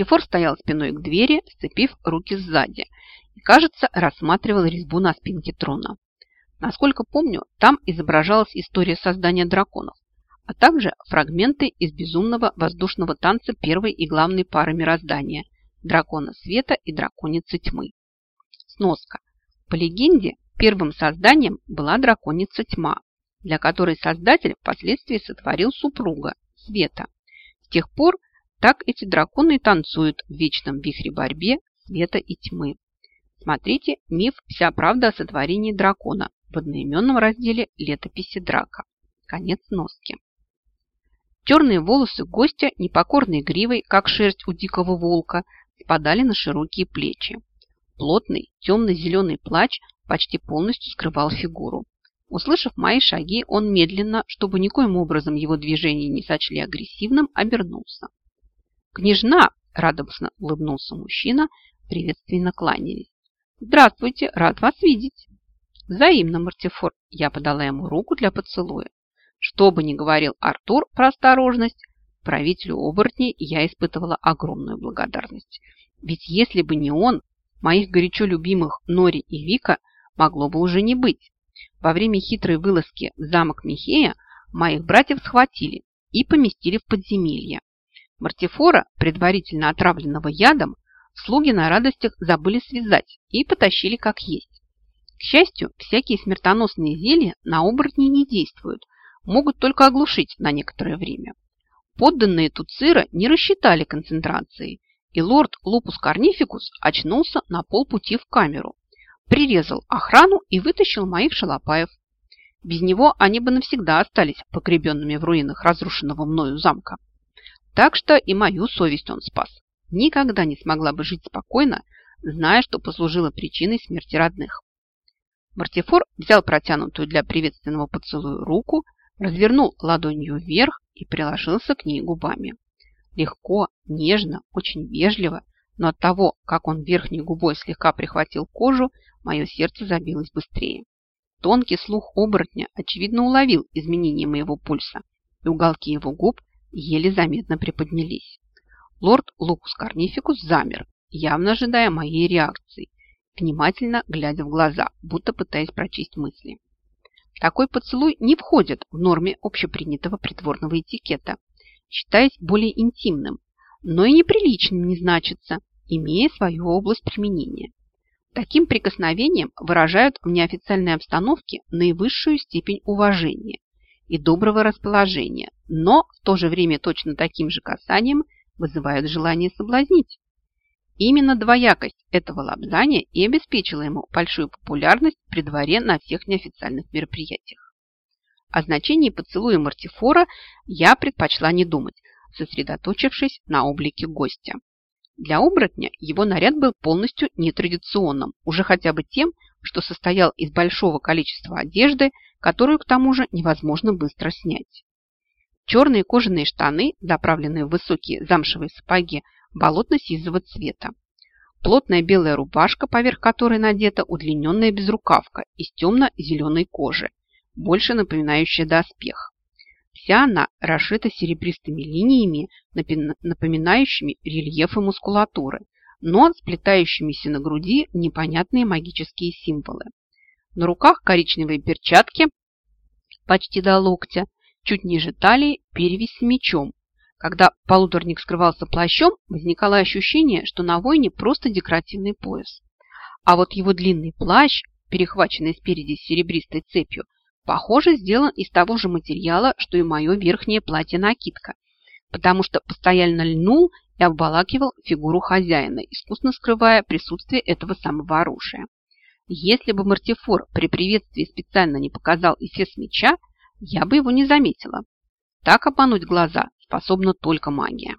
Мартифор стоял спиной к двери, сцепив руки сзади и, кажется, рассматривал резьбу на спинке трона. Насколько помню, там изображалась история создания драконов, а также фрагменты из безумного воздушного танца первой и главной пары мироздания – дракона света и драконицы тьмы. Сноска. По легенде, первым созданием была драконица тьма, для которой создатель впоследствии сотворил супруга – света. С тех пор так эти драконы танцуют в вечном вихре борьбе света и тьмы. Смотрите «Миф. Вся правда о сотворении дракона» в одноименном разделе «Летописи драка». Конец носки. Черные волосы гостя, непокорной гривой, как шерсть у дикого волка, спадали на широкие плечи. Плотный темно-зеленый плач почти полностью скрывал фигуру. Услышав мои шаги, он медленно, чтобы никоим образом его движение не сочли агрессивным, обернулся. «Княжна!» – радостно улыбнулся мужчина, приветственно кланялись. «Здравствуйте, рад вас видеть!» «Взаимно, Мартифор!» Я подала ему руку для поцелуя. Что бы ни говорил Артур про осторожность, правителю оборотней я испытывала огромную благодарность. Ведь если бы не он, моих горячо любимых Нори и Вика могло бы уже не быть. Во время хитрой вылазки в замок Михея моих братьев схватили и поместили в подземелье. Мартифора, предварительно отравленного ядом, Слуги на радостях забыли связать и потащили как есть. К счастью, всякие смертоносные зелья на оборотней не действуют, могут только оглушить на некоторое время. Подданные Туцира не рассчитали концентрации, и лорд Лупус Корнификус очнулся на полпути в камеру, прирезал охрану и вытащил моих шалопаев. Без него они бы навсегда остались погребенными в руинах разрушенного мною замка. Так что и мою совесть он спас никогда не смогла бы жить спокойно, зная, что послужила причиной смерти родных. Мартифор взял протянутую для приветственного поцелуя руку, развернул ладонью вверх и приложился к ней губами. Легко, нежно, очень вежливо, но от того, как он верхней губой слегка прихватил кожу, мое сердце забилось быстрее. Тонкий слух оборотня, очевидно, уловил изменения моего пульса, и уголки его губ еле заметно приподнялись. Лорд Лукус Корнификус замер, явно ожидая моей реакции, внимательно глядя в глаза, будто пытаясь прочесть мысли. Такой поцелуй не входит в норме общепринятого притворного этикета, считаясь более интимным, но и неприличным не значится, имея свою область применения. Таким прикосновением выражают в неофициальной обстановке наивысшую степень уважения и доброго расположения, но в то же время точно таким же касанием – вызывают желание соблазнить. Именно двоякость этого лобзания и обеспечила ему большую популярность при дворе на всех неофициальных мероприятиях. О значении поцелуя Мартифора я предпочла не думать, сосредоточившись на облике гостя. Для оборотня его наряд был полностью нетрадиционным, уже хотя бы тем, что состоял из большого количества одежды, которую к тому же невозможно быстро снять. Черные кожаные штаны, заправленные в высокие замшевые сапоги болотно-сизого цвета. Плотная белая рубашка, поверх которой надета удлиненная безрукавка из темно-зеленой кожи, больше напоминающая доспех. Вся она расшита серебристыми линиями, напоминающими рельефы мускулатуры, но сплетающимися на груди непонятные магические символы. На руках коричневые перчатки почти до локтя, Чуть ниже талии перевязь с мечом. Когда полуторник скрывался плащом, возникало ощущение, что на войне просто декоративный пояс. А вот его длинный плащ, перехваченный спереди серебристой цепью, похоже, сделан из того же материала, что и мое верхнее платье-накидка, потому что постоянно льнул и обволакивал фигуру хозяина, искусно скрывая присутствие этого самого оружия. Если бы Мартифор при приветствии специально не показал эфес меча, я бы его не заметила. Так обмануть глаза способна только магия.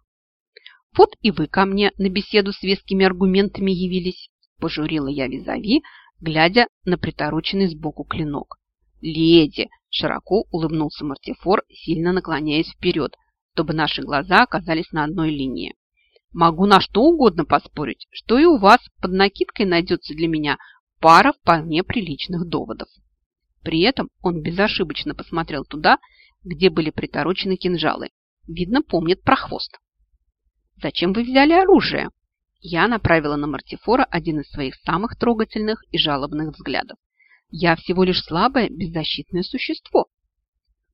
Вот и вы ко мне на беседу с вескими аргументами явились, пожурила я визави, глядя на притороченный сбоку клинок. Леди, широко улыбнулся Мартифор, сильно наклоняясь вперед, чтобы наши глаза оказались на одной линии. Могу на что угодно поспорить, что и у вас под накидкой найдется для меня пара вполне приличных доводов. При этом он безошибочно посмотрел туда, где были приторочены кинжалы. Видно, помнит про хвост. зачем вы взяли оружие?» Я направила на Мартифора один из своих самых трогательных и жалобных взглядов. «Я всего лишь слабое, беззащитное существо.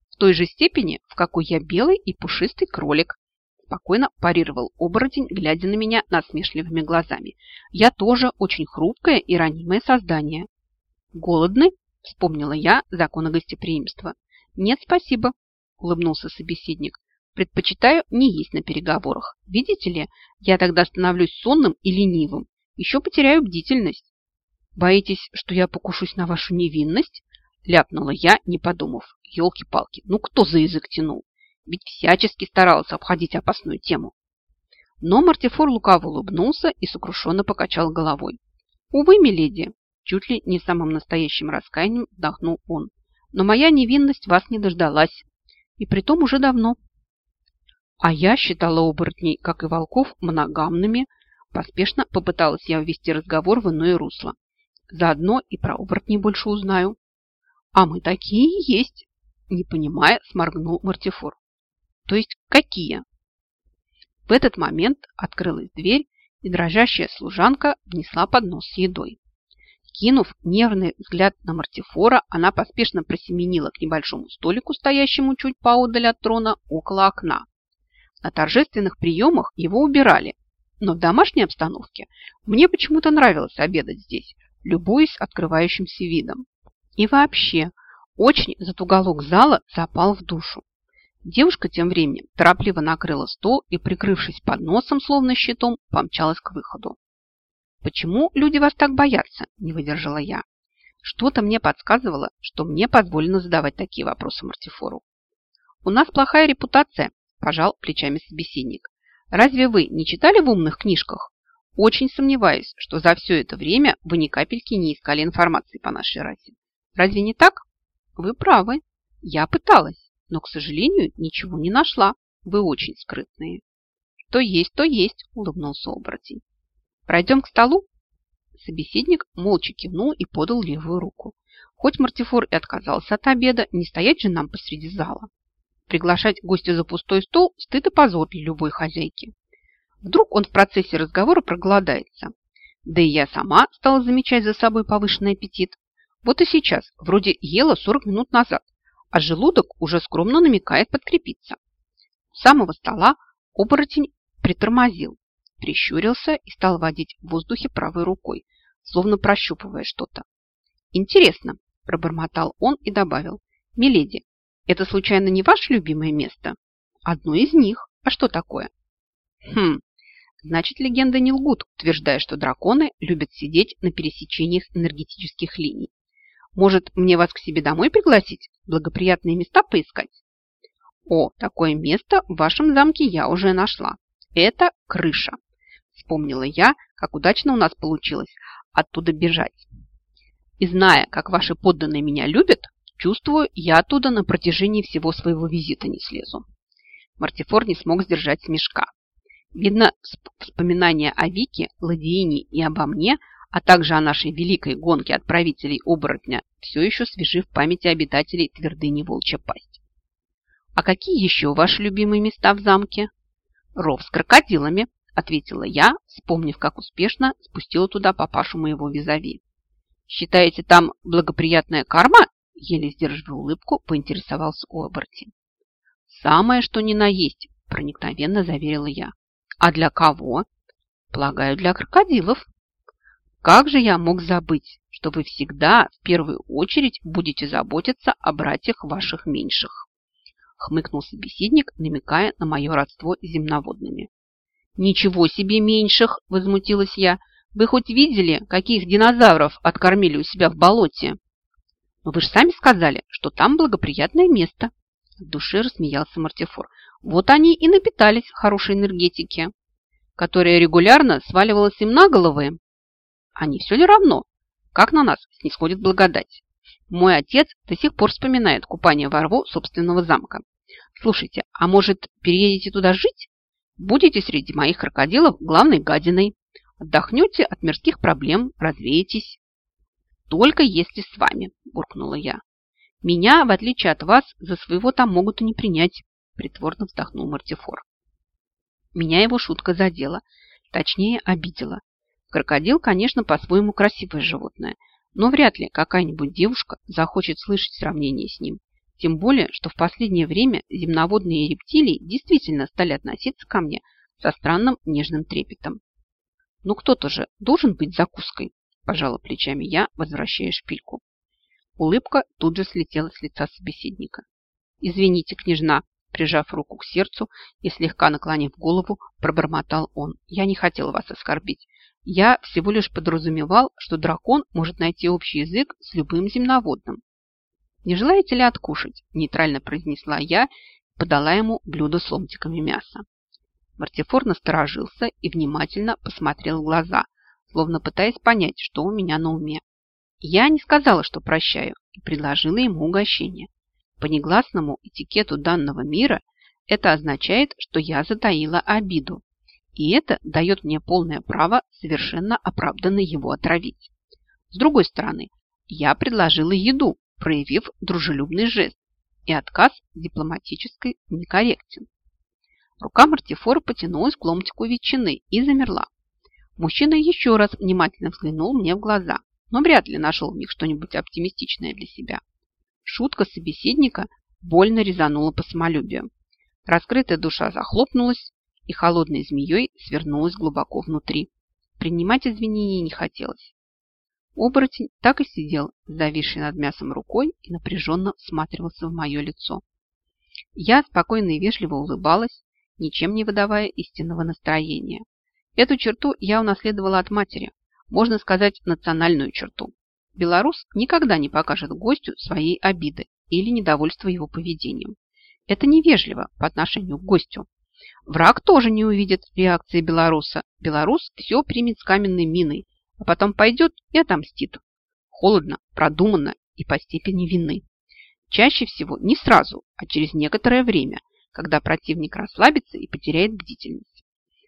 В той же степени, в какой я белый и пушистый кролик, спокойно парировал оборотень, глядя на меня насмешливыми глазами. «Я тоже очень хрупкое и ранимое создание». «Голодны?» – вспомнила я законы гостеприимства. «Нет, спасибо», – улыбнулся собеседник. «Предпочитаю не есть на переговорах. Видите ли, я тогда становлюсь сонным и ленивым. Еще потеряю бдительность». «Боитесь, что я покушусь на вашу невинность?» – ляпнула я, не подумав. «Елки-палки, ну кто за язык тянул?» ведь всячески старался обходить опасную тему. Но Мартифор лукаво улыбнулся и сокрушенно покачал головой. «Увы, миледи!» Чуть ли не самым настоящим раскаянием вдохнул он. «Но моя невинность вас не дождалась. И притом уже давно». А я считала оборотней, как и волков, моногамными. Поспешно попыталась я ввести разговор в иное русло. Заодно и про оборотней больше узнаю. «А мы такие есть!» Не понимая, сморгнул Мартифор. То есть какие? В этот момент открылась дверь, и дрожащая служанка внесла поднос с едой. Кинув нервный взгляд на Мартифора, она поспешно просеменила к небольшому столику, стоящему чуть поодаль от трона, около окна. На торжественных приемах его убирали, но в домашней обстановке мне почему-то нравилось обедать здесь, любуясь открывающимся видом. И вообще, очень этот уголок зала запал в душу. Девушка тем временем торопливо накрыла стол и, прикрывшись под носом, словно щитом, помчалась к выходу. «Почему люди вас так боятся?» – не выдержала я. Что-то мне подсказывало, что мне позволено задавать такие вопросы Мартифору. «У нас плохая репутация», – пожал плечами собеседник. «Разве вы не читали в умных книжках? Очень сомневаюсь, что за все это время вы ни капельки не искали информации по нашей расе. Разве не так? Вы правы. Я пыталась но, к сожалению, ничего не нашла. Вы очень скрытные. То есть, то есть, улыбнулся оборотень. Пройдем к столу? Собеседник молча кивнул и подал левую руку. Хоть Мартифор и отказался от обеда, не стоять же нам посреди зала. Приглашать гостя за пустой стол – стыд и позор для любой хозяйки. Вдруг он в процессе разговора проголодается. Да и я сама стала замечать за собой повышенный аппетит. Вот и сейчас, вроде ела 40 минут назад, а желудок уже скромно намекает подкрепиться. У самого стола оборотень притормозил, прищурился и стал водить в воздухе правой рукой, словно прощупывая что-то. «Интересно», – пробормотал он и добавил, «Миледи, это случайно не ваше любимое место?» «Одно из них. А что такое?» «Хм, значит, легенды не лгут, утверждая, что драконы любят сидеть на пересечениях энергетических линий. Может, мне вас к себе домой пригласить? Благоприятные места поискать? О, такое место в вашем замке я уже нашла. Это крыша. Вспомнила я, как удачно у нас получилось оттуда бежать. И зная, как ваши подданные меня любят, чувствую, я оттуда на протяжении всего своего визита не слезу. Мартифор не смог сдержать смешка. Видно, вспоминания о Вике, Ладиине и обо мне – а также о нашей великой гонке отправителей оборотня, все еще свежи в памяти обитателей твердыни Волчья Пасть. «А какие еще ваши любимые места в замке?» «Ров с крокодилами», – ответила я, вспомнив, как успешно спустила туда папашу моего визави. «Считаете, там благоприятная карма?» – еле сдерживая улыбку, поинтересовался оборотень. «Самое, что ни на есть», – проникновенно заверила я. «А для кого?» «Полагаю, для крокодилов», как же я мог забыть, что вы всегда в первую очередь будете заботиться о братьях ваших меньших? Хмыкнул собеседник, намекая на мое родство с земноводными. Ничего себе меньших, возмутилась я. Вы хоть видели, каких динозавров откормили у себя в болоте? Но вы же сами сказали, что там благоприятное место. В душе рассмеялся Мартифор. Вот они и напитались хорошей энергетики, которая регулярно сваливалась им на головы не все ли равно, как на нас снисходит благодать? Мой отец до сих пор вспоминает купание во рву собственного замка. Слушайте, а может, переедете туда жить? Будете среди моих крокодилов главной гадиной. Отдохнете от мирских проблем, развеетесь. Только если с вами, буркнула я. Меня, в отличие от вас, за своего там могут и не принять, притворно вздохнул Мартифор. Меня его шутка задела, точнее обидела. Крокодил, конечно, по-своему красивое животное, но вряд ли какая-нибудь девушка захочет слышать сравнение с ним. Тем более, что в последнее время земноводные рептилии действительно стали относиться ко мне со странным нежным трепетом. «Ну кто-то же должен быть закуской», – пожала плечами я, возвращая шпильку. Улыбка тут же слетела с лица собеседника. «Извините, княжна», – прижав руку к сердцу и слегка наклонив голову, пробормотал он. «Я не хотел вас оскорбить. Я всего лишь подразумевал, что дракон может найти общий язык с любым земноводным. «Не желаете ли откушать?» – нейтрально произнесла я и подала ему блюдо с ломтиками мяса. Мартифор насторожился и внимательно посмотрел в глаза, словно пытаясь понять, что у меня на уме. Я не сказала, что прощаю, и предложила ему угощение. По негласному этикету данного мира это означает, что я затаила обиду и это дает мне полное право совершенно оправданно его отравить. С другой стороны, я предложила еду, проявив дружелюбный жест, и отказ дипломатически некорректен. Рука Мартифора потянулась к ломтику ветчины и замерла. Мужчина еще раз внимательно взглянул мне в глаза, но вряд ли нашел в них что-нибудь оптимистичное для себя. Шутка собеседника больно резанула по самолюбию. Раскрытая душа захлопнулась, и холодной змеей свернулась глубоко внутри. Принимать извинения не хотелось. Оборотень так и сидел, зависший над мясом рукой и напряженно всматривался в мое лицо. Я спокойно и вежливо улыбалась, ничем не выдавая истинного настроения. Эту черту я унаследовала от матери, можно сказать, национальную черту. Белорус никогда не покажет гостю своей обиды или недовольства его поведением. Это невежливо по отношению к гостю. Враг тоже не увидит реакции белоруса. Белорус все примет с каменной миной, а потом пойдет и отомстит. Холодно, продуманно и по степени вины. Чаще всего не сразу, а через некоторое время, когда противник расслабится и потеряет бдительность.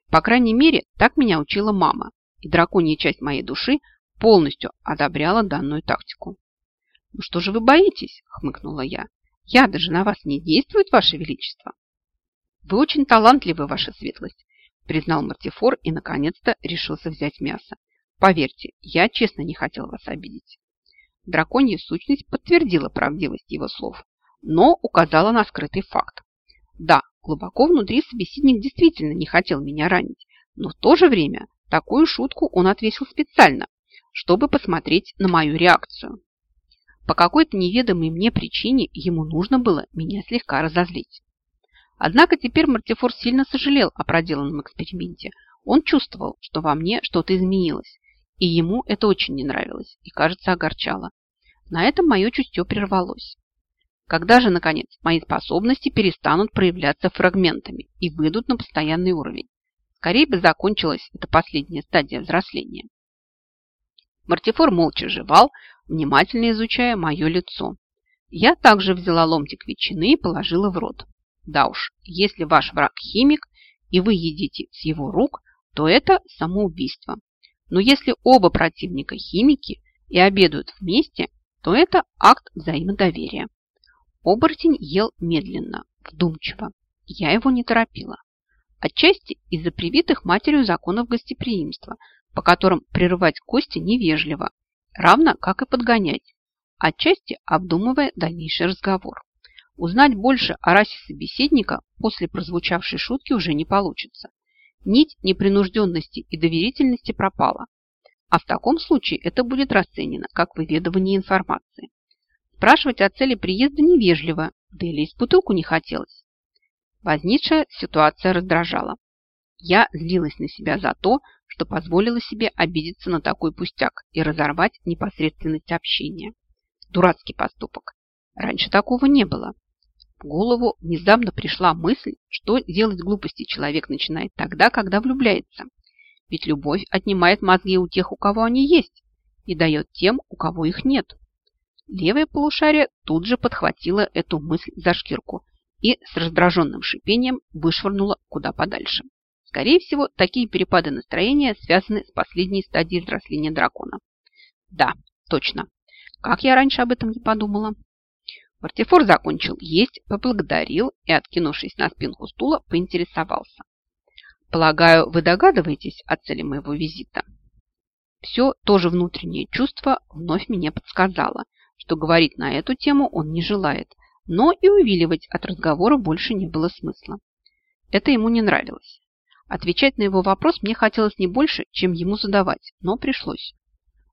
По крайней мере, так меня учила мама, и драконья часть моей души полностью одобряла данную тактику. «Ну что же вы боитесь?» – хмыкнула я. «Я даже на вас не действует, Ваше Величество?» «Вы очень талантливы, ваша светлость», признал Мартифор и, наконец-то, решился взять мясо. «Поверьте, я честно не хотел вас обидеть». Драконья сущность подтвердила правдивость его слов, но указала на скрытый факт. Да, глубоко внутри собеседник действительно не хотел меня ранить, но в то же время такую шутку он отвесил специально, чтобы посмотреть на мою реакцию. По какой-то неведомой мне причине ему нужно было меня слегка разозлить. Однако теперь Мартифор сильно сожалел о проделанном эксперименте. Он чувствовал, что во мне что-то изменилось, и ему это очень не нравилось и, кажется, огорчало. На этом мое чутье прервалось. Когда же, наконец, мои способности перестанут проявляться фрагментами и выйдут на постоянный уровень? Скорее бы закончилась эта последняя стадия взросления. Мартифор молча жевал, внимательно изучая мое лицо. Я также взяла ломтик ветчины и положила в рот. Да уж, если ваш враг химик, и вы едите с его рук, то это самоубийство. Но если оба противника химики и обедают вместе, то это акт взаимодоверия. Оборотень ел медленно, вдумчиво. Я его не торопила. Отчасти из-за привитых матерью законов гостеприимства, по которым прерывать кости невежливо, равно как и подгонять, отчасти обдумывая дальнейший разговор. Узнать больше о расе собеседника после прозвучавшей шутки уже не получится. Нить непринужденности и доверительности пропала. А в таком случае это будет расценено как выведывание информации. Спрашивать о цели приезда невежливо, да и лезть в бутылку не хотелось. Возникшая ситуация раздражала. Я злилась на себя за то, что позволила себе обидеться на такой пустяк и разорвать непосредственность общения. Дурацкий поступок. Раньше такого не было. В голову внезапно пришла мысль, что делать глупости человек начинает тогда, когда влюбляется. Ведь любовь отнимает мозги у тех, у кого они есть, и дает тем, у кого их нет. Левое полушарие тут же подхватило эту мысль за шкирку и с раздраженным шипением вышвырнуло куда подальше. Скорее всего, такие перепады настроения связаны с последней стадией взросления дракона. Да, точно. Как я раньше об этом не подумала? Мартифор закончил есть, поблагодарил и, откинувшись на спинку стула, поинтересовался. Полагаю, вы догадываетесь о цели моего визита? Все то же внутреннее чувство вновь мне подсказало, что говорить на эту тему он не желает, но и увиливать от разговора больше не было смысла. Это ему не нравилось. Отвечать на его вопрос мне хотелось не больше, чем ему задавать, но пришлось.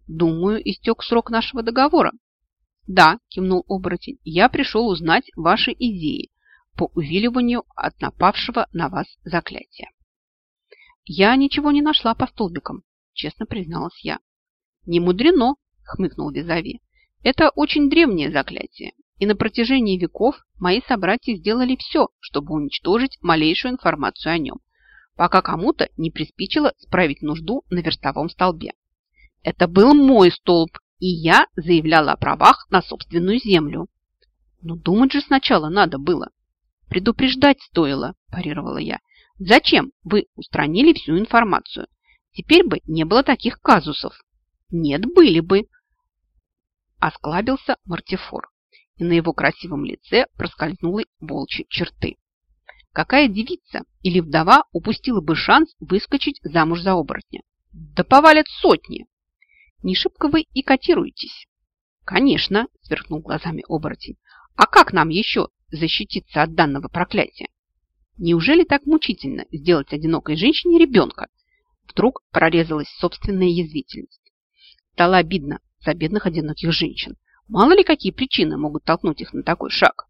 Думаю, истек срок нашего договора. Да, кивнул оборотень, я пришел узнать ваши идеи по увиливанию от напавшего на вас заклятия. Я ничего не нашла по столбикам, честно призналась я. Не мудрено, хмыкнул Визави. Это очень древнее заклятие, и на протяжении веков мои собратья сделали все, чтобы уничтожить малейшую информацию о нем, пока кому-то не приспичило справить нужду на верстовом столбе. Это был мой столб, и я заявляла о правах на собственную землю. Но думать же сначала надо было. Предупреждать стоило, парировала я. Зачем вы устранили всю информацию? Теперь бы не было таких казусов. Нет, были бы. Осклабился Мартифор, и на его красивом лице проскользнули волчьи черты. Какая девица или вдова упустила бы шанс выскочить замуж за оборотня? Да повалят сотни! Не шибко вы и котируетесь. Конечно, сверкнул глазами оборотень. А как нам еще защититься от данного проклятия? Неужели так мучительно сделать одинокой женщине ребенка? Вдруг прорезалась собственная язвительность. Стало обидно за бедных одиноких женщин. Мало ли какие причины могут толкнуть их на такой шаг.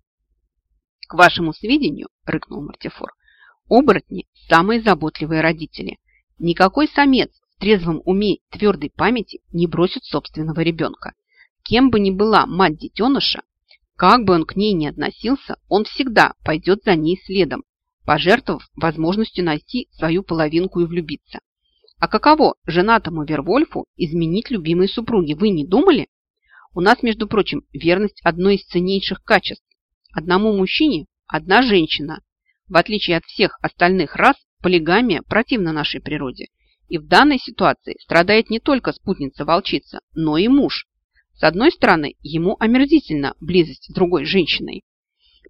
К вашему сведению, рыкнул Мартифор, оборотни – самые заботливые родители. Никакой самец в трезвом уме твердой памяти не бросит собственного ребенка. Кем бы ни была мать детеныша, как бы он к ней ни относился, он всегда пойдет за ней следом, пожертвовав возможностью найти свою половинку и влюбиться. А каково женатому Вервольфу изменить любимой супруге, вы не думали? У нас, между прочим, верность одно из ценнейших качеств. Одному мужчине одна женщина. В отличие от всех остальных рас, полигамия противна нашей природе. И в данной ситуации страдает не только спутница-волчица, но и муж. С одной стороны, ему омерзительна близость с другой женщиной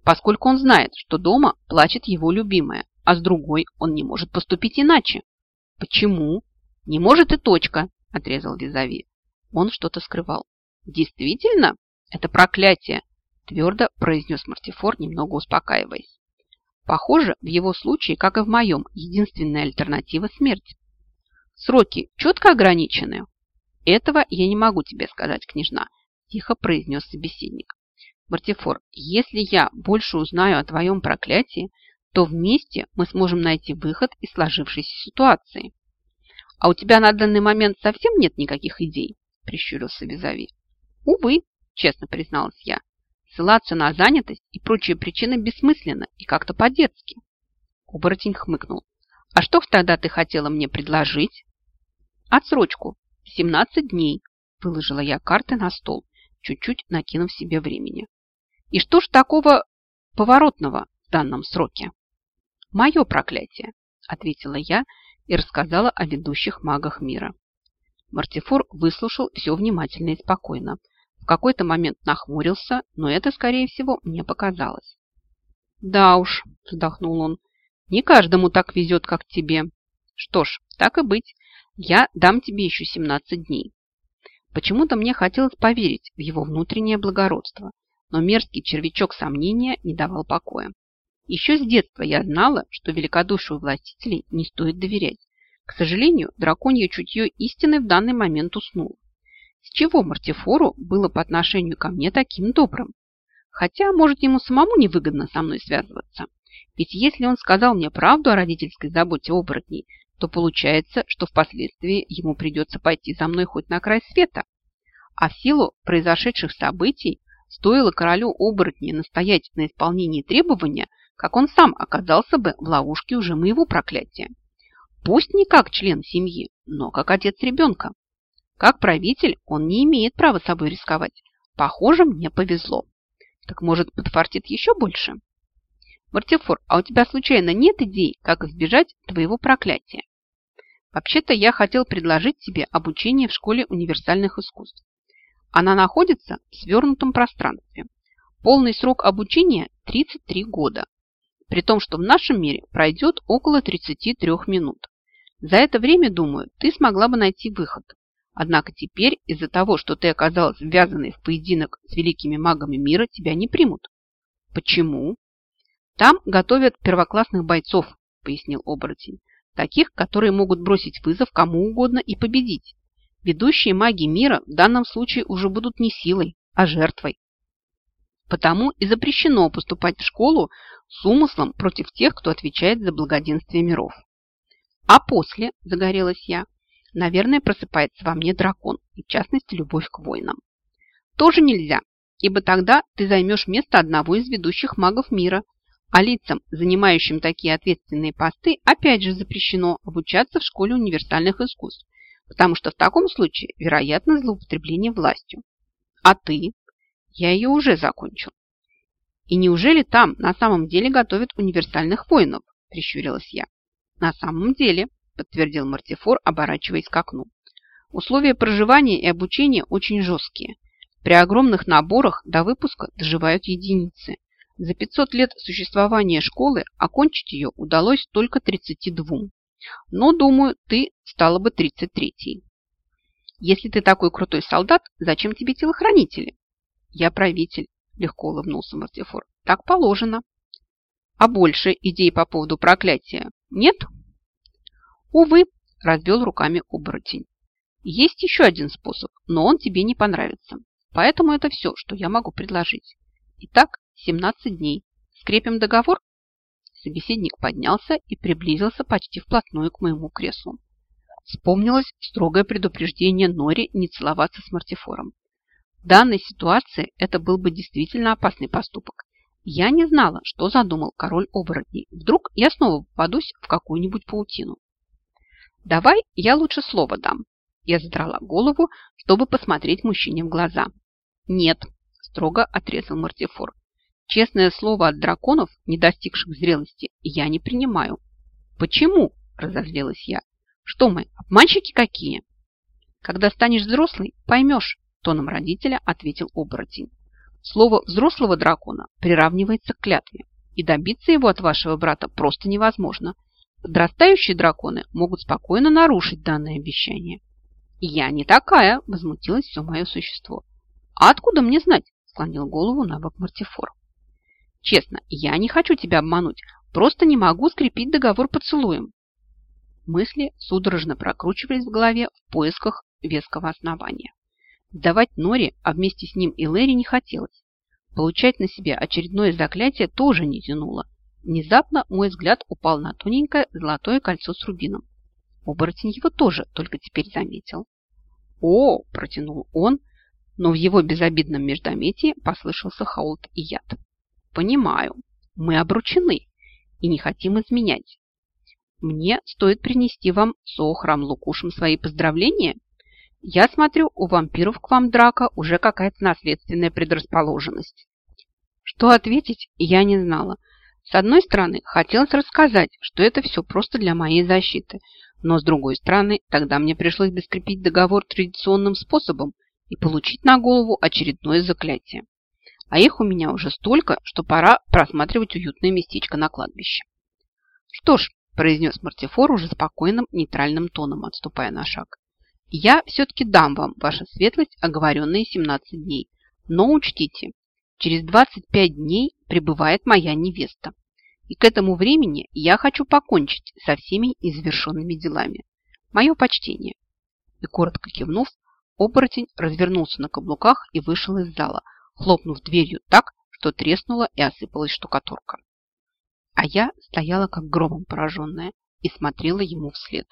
поскольку он знает, что дома плачет его любимая, а с другой он не может поступить иначе. Почему? Не может и точка, отрезал Визави. Он что-то скрывал. Действительно? Это проклятие, твердо произнес Мартифор, немного успокаиваясь. Похоже, в его случае, как и в моем, единственная альтернатива – смерть. Сроки четко ограничены. Этого я не могу тебе сказать, княжна, тихо произнес собеседник. Мартифор, если я больше узнаю о твоем проклятии, то вместе мы сможем найти выход из сложившейся ситуации. А у тебя на данный момент совсем нет никаких идей? Прищурился Визави. Увы, честно призналась я. Ссылаться на занятость и прочие причины бессмысленно и как-то по-детски. Оборотень хмыкнул. А что тогда ты хотела мне предложить? Отсрочку. 17 дней. Выложила я карты на стол, чуть-чуть накинув себе времени. И что ж такого поворотного в данном сроке? Мое проклятие, ответила я и рассказала о ведущих магах мира. Мартифор выслушал все внимательно и спокойно. Какой-то момент нахмурился, но это, скорее всего, мне показалось. «Да уж», – вздохнул он, – «не каждому так везет, как тебе. Что ж, так и быть, я дам тебе еще 17 дней». Почему-то мне хотелось поверить в его внутреннее благородство, но мерзкий червячок сомнения не давал покоя. Еще с детства я знала, что великодушию властителей не стоит доверять. К сожалению, драконье чутье истины в данный момент уснуло. С чего Мартифору было по отношению ко мне таким добрым? Хотя, может, ему самому невыгодно со мной связываться. Ведь если он сказал мне правду о родительской заботе оборотней, то получается, что впоследствии ему придется пойти за мной хоть на край света. А в силу произошедших событий Стоило королю оборотни настоять на исполнении требования, как он сам оказался бы в ловушке уже моего проклятия. Пусть не как член семьи, но как отец ребенка. Как правитель он не имеет права собой рисковать. Похоже, мне повезло. Так может, подфартит еще больше? Мартифор, а у тебя случайно нет идей, как избежать твоего проклятия? Вообще-то я хотел предложить тебе обучение в школе универсальных искусств. Она находится в свернутом пространстве. Полный срок обучения – 33 года. при том, что в нашем мире пройдет около 33 минут. За это время, думаю, ты смогла бы найти выход. Однако теперь из-за того, что ты оказалась ввязанной в поединок с великими магами мира, тебя не примут. Почему? Там готовят первоклассных бойцов, пояснил оборотень. Таких, которые могут бросить вызов кому угодно и победить. Ведущие маги мира в данном случае уже будут не силой, а жертвой. Потому и запрещено поступать в школу с умыслом против тех, кто отвечает за благоденствие миров. А после, загорелась я, наверное, просыпается во мне дракон, в частности любовь к воинам. Тоже нельзя, ибо тогда ты займешь место одного из ведущих магов мира, а лицам, занимающим такие ответственные посты, опять же запрещено обучаться в школе универсальных искусств, потому что в таком случае вероятно злоупотребление властью. А ты? Я ее уже закончил. И неужели там на самом деле готовят универсальных воинов? Прищурилась я. На самом деле, подтвердил Мартифор, оборачиваясь к окну. Условия проживания и обучения очень жесткие. При огромных наборах до выпуска доживают единицы. За 500 лет существования школы окончить ее удалось только 32. Но, думаю, ты стала бы 33-й. Если ты такой крутой солдат, зачем тебе телохранители? Я правитель, легко улыбнулся Мартифор. Так положено. А больше идей по поводу проклятия нет? Увы, разбил руками оборотень. Есть еще один способ, но он тебе не понравится. Поэтому это все, что я могу предложить. Итак, 17 дней. Скрепим договор? Собеседник поднялся и приблизился почти вплотную к моему креслу. Вспомнилось строгое предупреждение Нори не целоваться с Мартифором. В данной ситуации это был бы действительно опасный поступок. Я не знала, что задумал король оборотней. Вдруг я снова попадусь в какую-нибудь паутину. «Давай я лучше слово дам». Я задрала голову, чтобы посмотреть мужчине в глаза. «Нет», – строго отрезал Мартифор. Честное слово от драконов, не достигших зрелости, я не принимаю. Почему? Разозлилась я. Что мы, обманщики какие? Когда станешь взрослый, поймешь, тоном родителя ответил оборотень. Слово взрослого дракона приравнивается к клятве, и добиться его от вашего брата просто невозможно. Подрастающие драконы могут спокойно нарушить данное обещание. «Я не такая!» – возмутилось все мое существо. «А откуда мне знать?» – склонил голову на бок Мартифор. Честно, я не хочу тебя обмануть, просто не могу скрепить договор поцелуем. Мысли судорожно прокручивались в голове в поисках веского основания. Сдавать Нори, а вместе с ним и Лэри не хотелось. Получать на себе очередное заклятие тоже не тянуло. Внезапно мой взгляд упал на тоненькое золотое кольцо с рубином. Оборотень его тоже только теперь заметил. «О!» – протянул он, но в его безобидном междометии послышался хаулт и яд. Понимаю, мы обручены и не хотим изменять. Мне стоит принести вам с Охрам Лукушем свои поздравления. Я смотрю, у вампиров к вам драка уже какая-то наследственная предрасположенность. Что ответить, я не знала. С одной стороны, хотелось рассказать, что это все просто для моей защиты, но с другой стороны, тогда мне пришлось бы скрепить договор традиционным способом и получить на голову очередное заклятие а их у меня уже столько, что пора просматривать уютное местечко на кладбище. Что ж, произнес Мартифор уже спокойным, нейтральным тоном, отступая на шаг. Я все-таки дам вам, ваша светлость, оговоренные 17 дней. Но учтите, через 25 дней прибывает моя невеста. И к этому времени я хочу покончить со всеми незавершенными делами. Мое почтение. И коротко кивнув, оборотень развернулся на каблуках и вышел из зала, хлопнув дверью так, что треснула и осыпалась штукатурка. А я стояла как громом пораженная и смотрела ему вслед.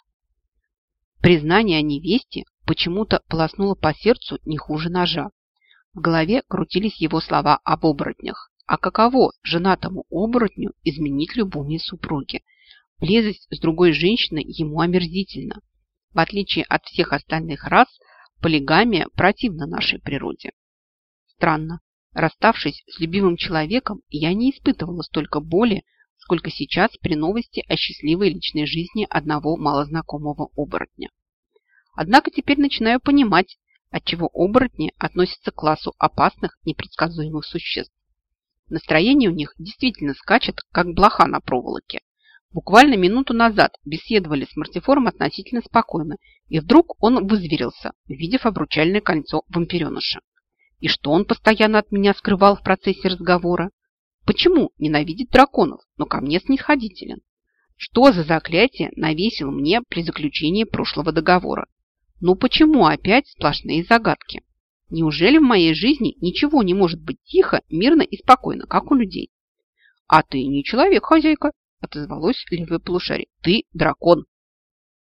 Признание о невесте почему-то полоснуло по сердцу не хуже ножа. В голове крутились его слова об оборотнях. А каково женатому оборотню изменить любовной супруге? Близость с другой женщиной ему омерзительна. В отличие от всех остальных рас, полигамия противна нашей природе. Странно. Расставшись с любимым человеком, я не испытывала столько боли, сколько сейчас при новости о счастливой личной жизни одного малознакомого оборотня. Однако теперь начинаю понимать, отчего оборотни относятся к классу опасных, непредсказуемых существ. Настроение у них действительно скачет, как блоха на проволоке. Буквально минуту назад беседовали с Мартифором относительно спокойно, и вдруг он вызверился, увидев обручальное кольцо вампиреныша. И что он постоянно от меня скрывал в процессе разговора? Почему ненавидит драконов, но ко мне снисходителен? Что за заклятие навесил мне при заключении прошлого договора? Ну почему опять сплошные загадки? Неужели в моей жизни ничего не может быть тихо, мирно и спокойно, как у людей? А ты не человек, хозяйка, отозвалось левое полушарие. Ты дракон.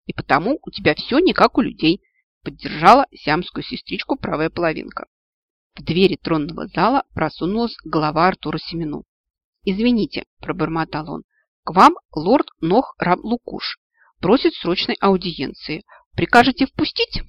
И потому у тебя все не как у людей, поддержала сиамскую сестричку правая половинка. В двери тронного зала просунулась голова Артура Семену. «Извините», – пробормотал он, – «к вам лорд Нох Рам Лукуш просит срочной аудиенции. Прикажете впустить?»